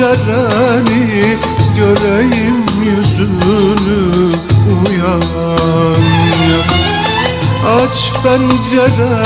pencereni göreyim yüzünü Uyan. Aç pencereni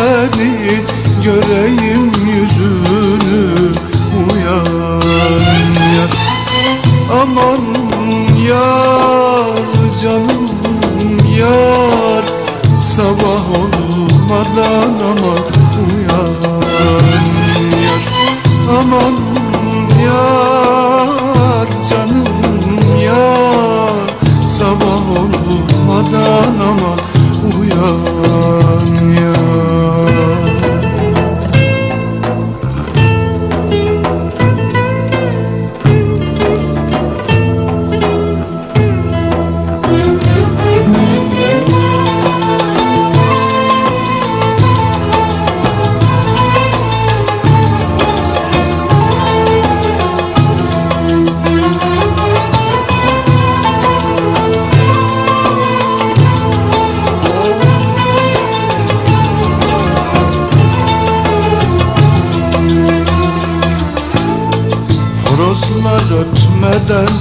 ötmeden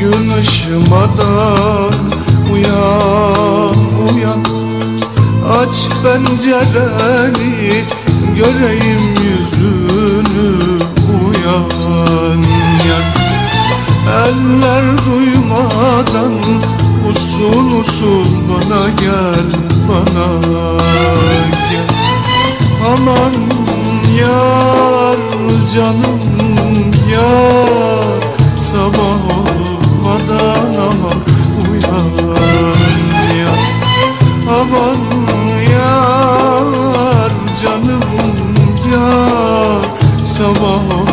Gün ışımadan Uyan uyan Aç pencereni Göreyim yüzünü Uyan yan Eller duymadan Usul usul bana gel Bana gel. Aman yar canım yar Sabah olmadan ama uyan yar Aman yar canım yar Sabah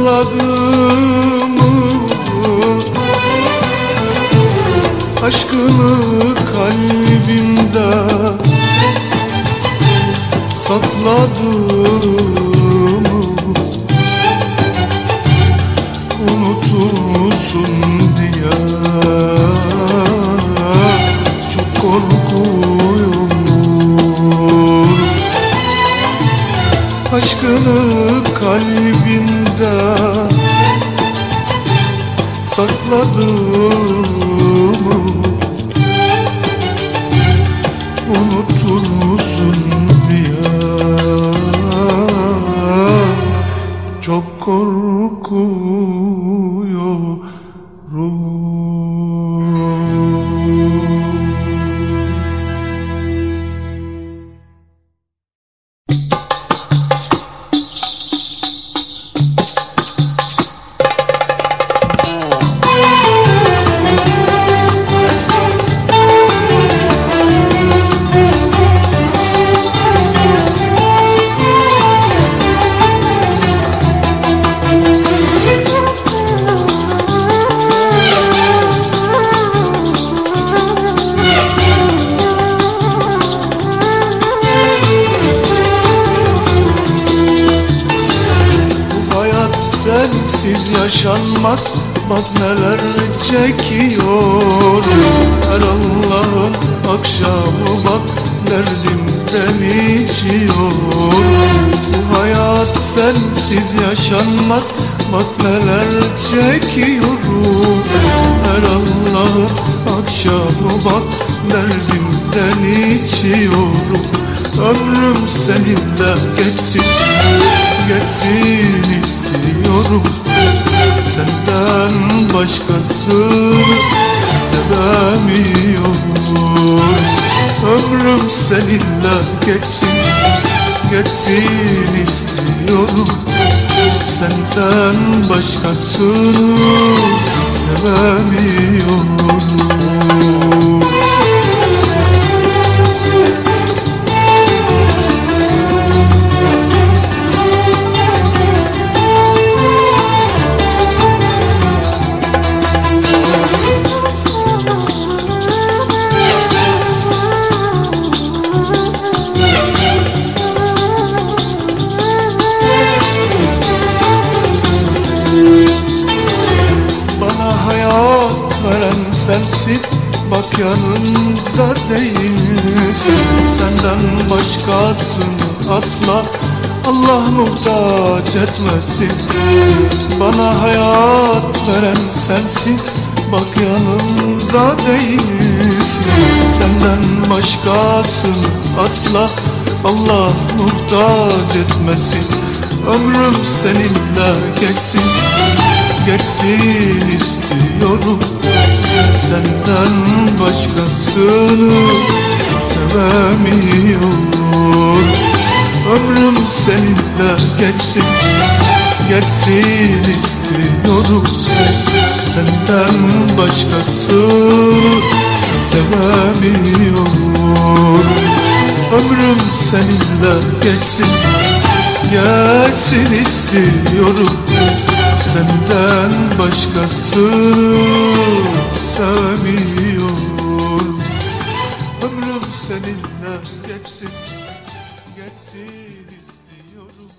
yokladığımı Aşkını kalbimde sakladığımı unutursun diye çok korkuyorum. Aşkını kalbimde sakladığımı geçsin geçsin istiyorum. Senden başkasını sevemiyorum. Ömrüm seninle geçsin geçsin istiyorum. Senden başkasını sevemiyorum başkasını asla Allah muhtaç etmesin. Bana hayat veren sensin Bak yanımda değilsin. Senden başkasını asla Allah muhtaç etmesin. Ömrüm seninle geçsin geçsin istiyorum. Senden başkasını sevemiyorum Ömrüm seninle geçsin geçsin istiyorum Senden başkasını sevemiyorum Ömrüm seninle geçsin geçsin istiyorum Senden başkasını sevmiyorum Ömrüm seninle geçsin Geçsin istiyorum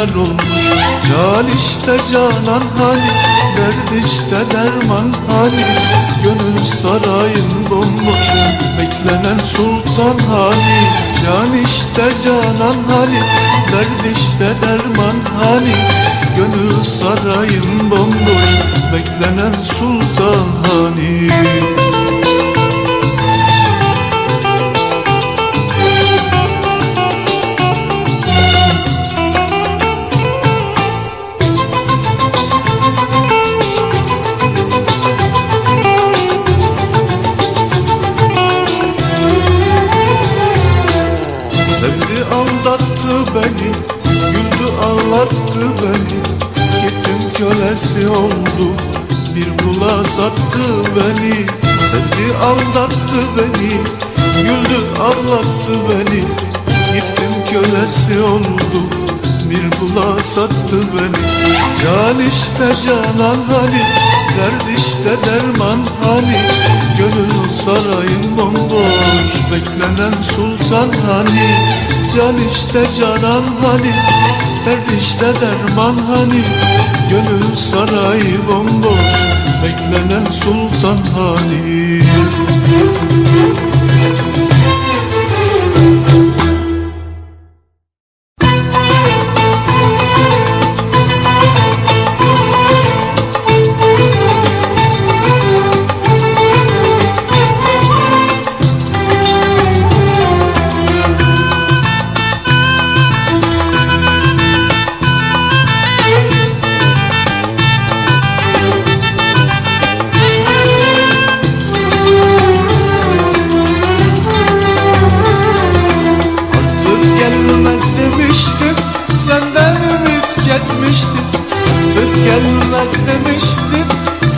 geçenler olmuş. Can işte canan hani Derd işte derman hani. Gönül sarayın bomboş Beklenen sultan hani. Can işte canan hani Derd işte derman hani. Gönül sarayın bomboş Beklenen sultan hani aldattı beni Güldü ağlattı beni. Gittim kölesi oldu Bir kula sattı beni. Can işte canan hani Derd işte derman hani. Gönül sarayın bomboş Beklenen sultan hani. Can işte canan hani Derd işte derman hani. Gönül sarayı bomboş Beklenen sultan hani Thank you. Kesmiştim Artık gelmez demiştim.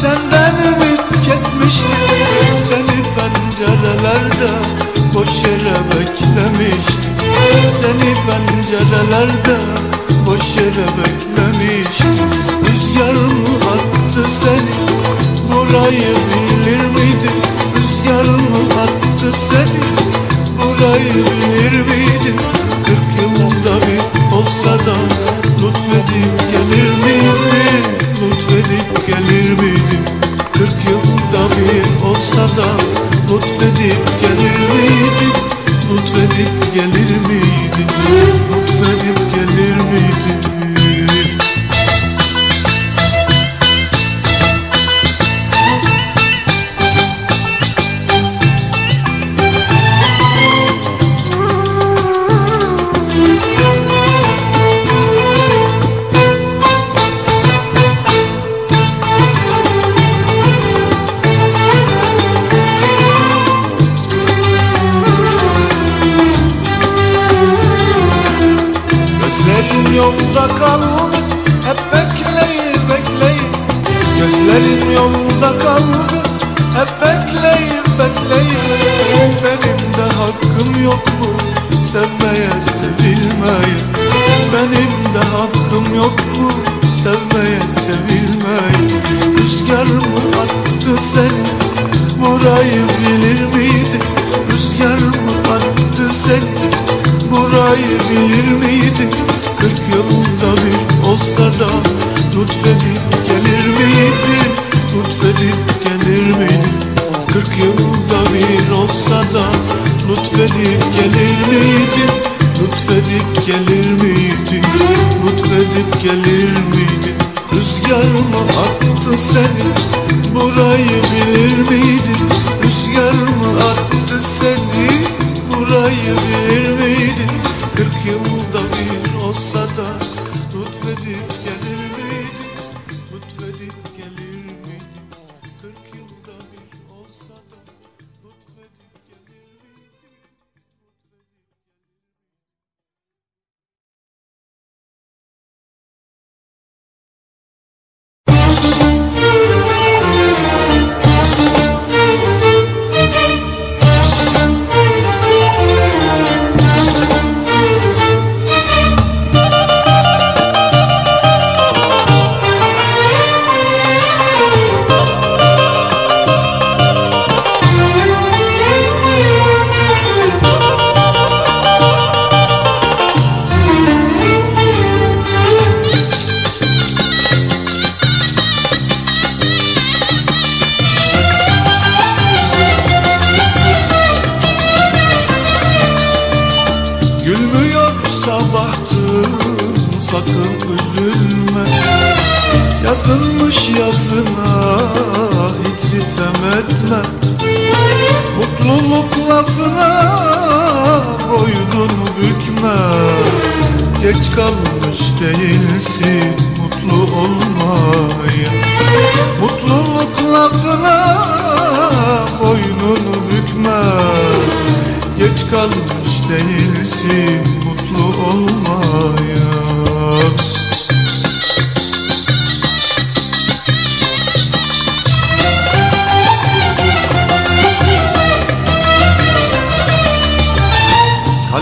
Senden ümit kesmiştim Seni pencerelerde Boş yere beklemiştim. Seni pencerelerde Boş yere beklemiştim. Rüzgar mı attı seni Burayı bilir miydin? Rüzgar mı attı seni Burayı bilir miydin? Kırk yılda bir olsa da Lütfedip gelir miydin Lütfedip gelir miydin Kırk yılda bir olsa da Lütfedip gelir miydin Lütfedip gelir miydin Lütfedip gelir miydin Lütfedip gelir miydin Lütfedip gelir miydin Rüzgar mı attı seni? Burayı bilir miydin Rüzgar mı attı seni? Burayı bilir miydin Kırk yılda bir olsa da Lütfedip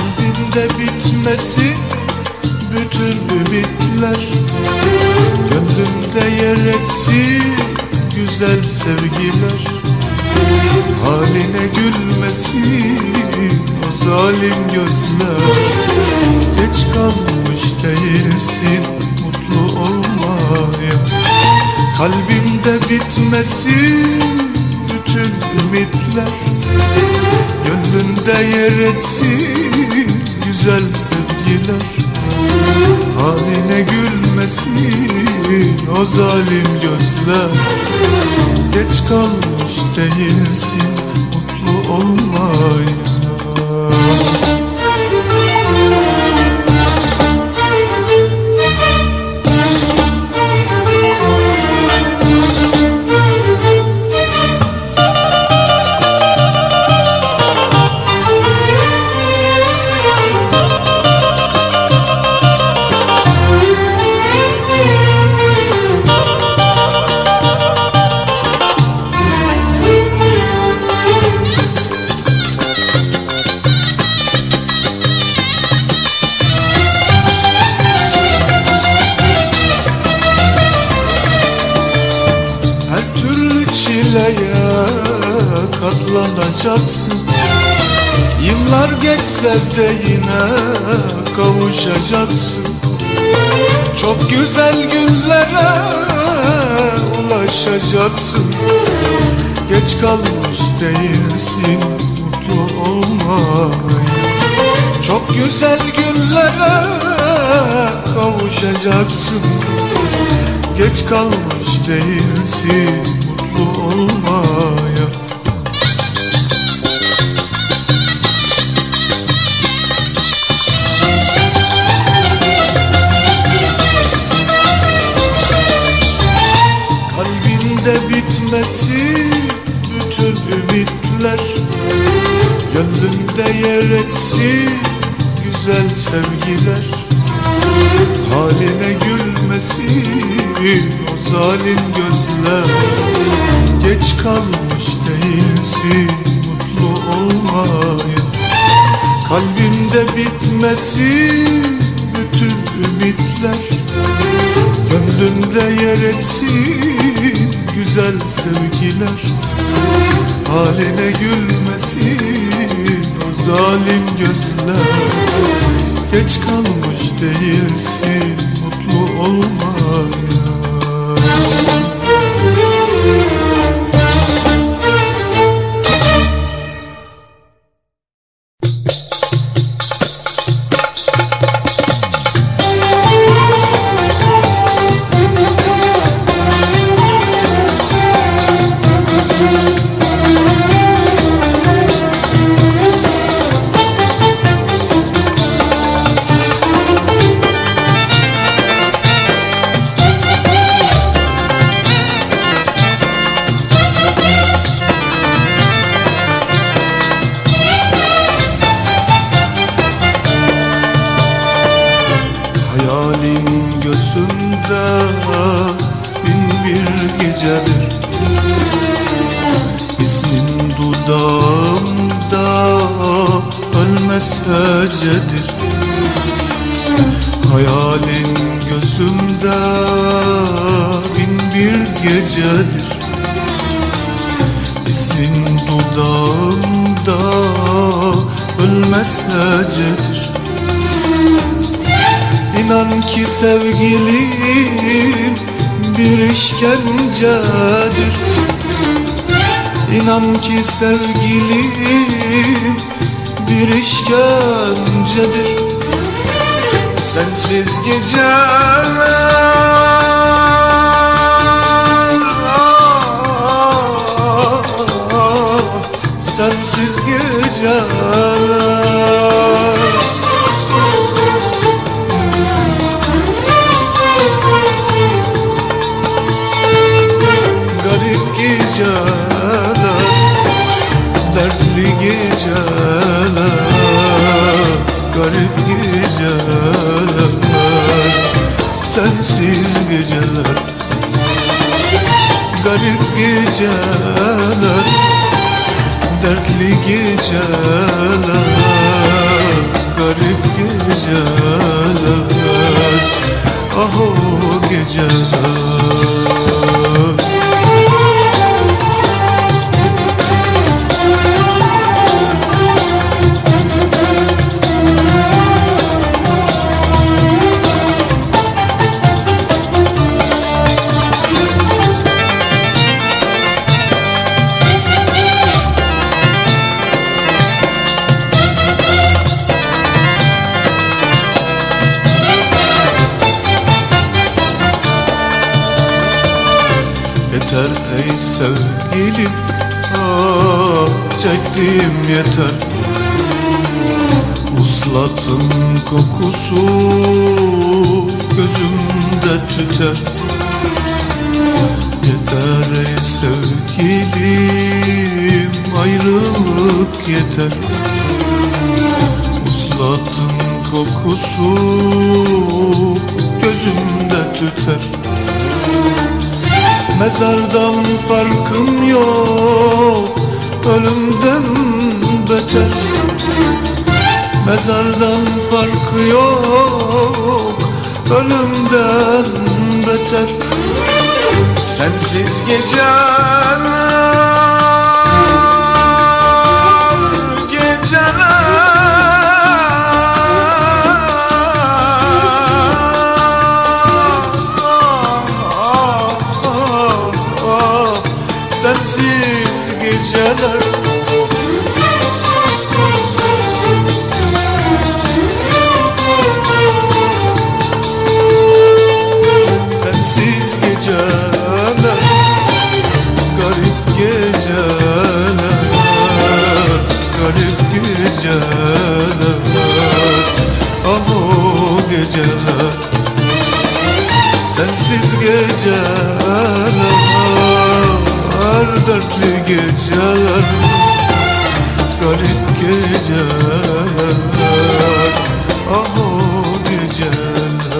Kalbinde bitmesi bütün ümitler. Gönlümde yer etsin güzel sevgiler. Haline gülmesin o zalim gözler. Geç kalmış değilsin mutlu olmaya. Kalbimde bitmesin bütün ümitler. Gönlünde yer etsin güzel sevgiler. Haline gülmesin o zalim gözler. Geç kalmış değilsin mutlu olmaya güzel günlere ulaşacaksın. Geç kalmış değilsin mutlu olmaya Çok güzel günlere kavuşacaksın. Geç kalmış değilsin mutlu olmaya etsin güzel sevgiler Haline gülmesin o zalim gözler. Geç kalmış değilsin mutlu olmaya. Kalbimde bitmesin bütün ümitler. Gönlümde yer etsin güzel sevgiler. Haline gülmesin zalim gözler. Geç kalmış değilsin mutlu olmaya İsmin dudağımda ölmez İnan ki sevgilim bir işkencedir. İnan ki sevgilim bir işkencedir. Sensiz geceler Sensiz geceler Garip geceler Dertli geceler Garip geceler. Ah o geceler Çektiğim yeter. Uslatın kokusu Gözümde tüter. Yeter ey sevgilim Ayrılık yeter. Uslatın kokusu Gözümde tüter. Mezardan farkım yok Ölümden beter. Mezardan farkı yok Ölümden beter. Sensiz geceler Sensiz geceler Dertli geceler Garip geceler Ah o geceler.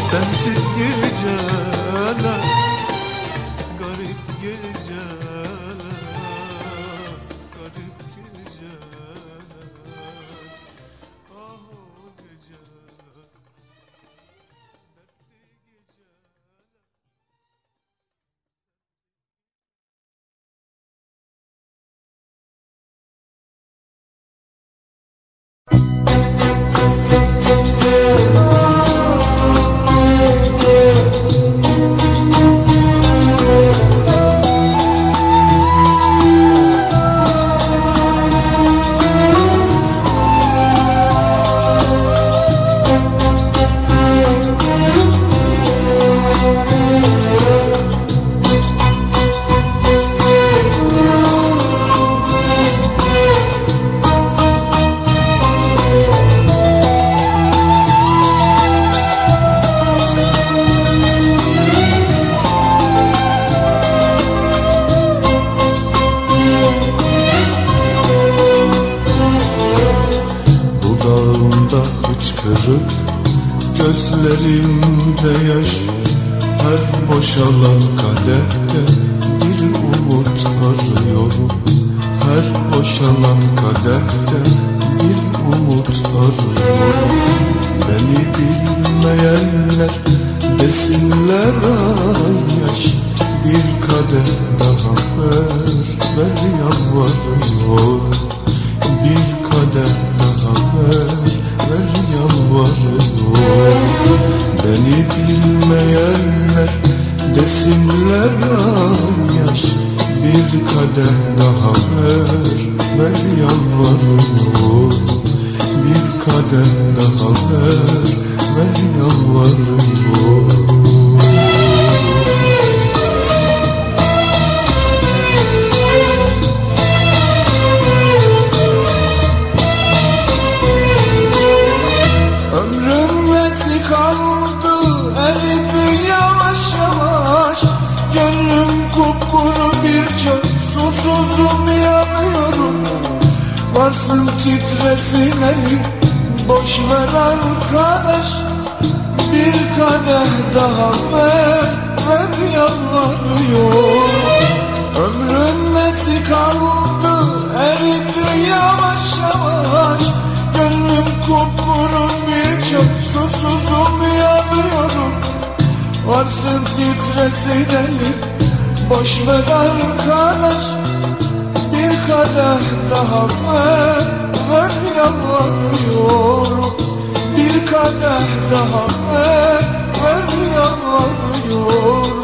Sensiz geceler bilmeyenler desinler ay yaş Bir kadeh daha ver, ver yalvarıyorum Bir kadeh daha ver, ver yalvarıyorum Beni bilmeyenler desinler ay yaş Bir kadeh daha ver, ver yalvarıyorum Bir kadeh daha ver, ver yalvarıyorum susuzum yanıyorum. Varsın titresin elim boş ver arkadaş daha ver yalvarıyor Ömrüm nesi kaldı eridi yavaş yavaş Gönlüm kupkuru bir çöp susuzum yanıyorum Varsın titresin elim boş ver arkadaş Bir kadeh daha ver yalvarıyorum Bir kadeh daha ver ver yalvarıyorum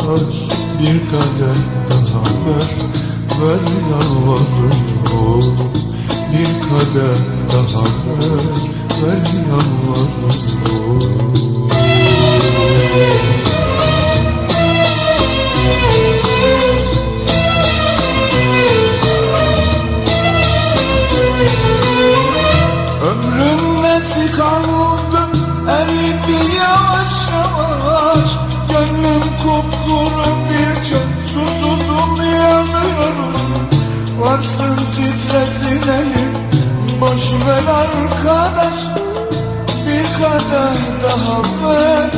yavaş Bir kadeh daha ver, ver yalvarıyorum Bir kadeh daha ver, ver yalvarıyorum Varsın titresin elim boş ver arkadaş Bir kadeh daha ver.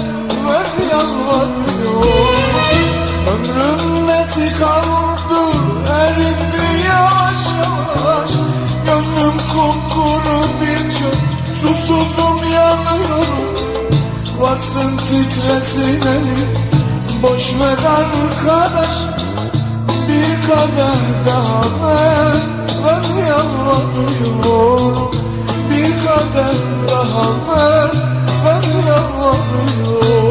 Ver yalvarıyorum. Ömrüm nesi kaldı? Eridi yavaş yavaş. Gönlüm kupkuru bir çöp. Susuzum yanıyorum. Varsın titresin elim Boş ver arkadaş kadar daha ben ben yalvarıyorum Bir kadar daha ben ben yalvarıyorum